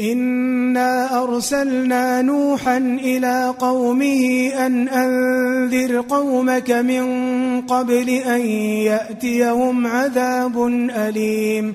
إنا أرسلنا نوحا إلى قومه أن أنذر قومك من قبل أن يأتيهم عذاب أليم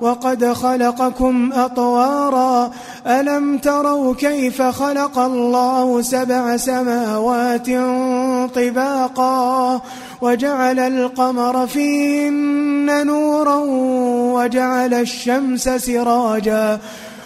وقد خلقكم أطوارا. ألم تروا كيف خلق الله سبع سماوات طباقا؟ وجعل القمر فيهن نورا وجعل الشمس سراجا.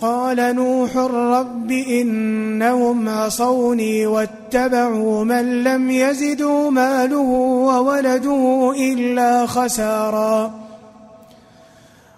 قال نوح رب إنهم عصوني واتبعوا من لم يزدوا ماله وولده إلا خساراً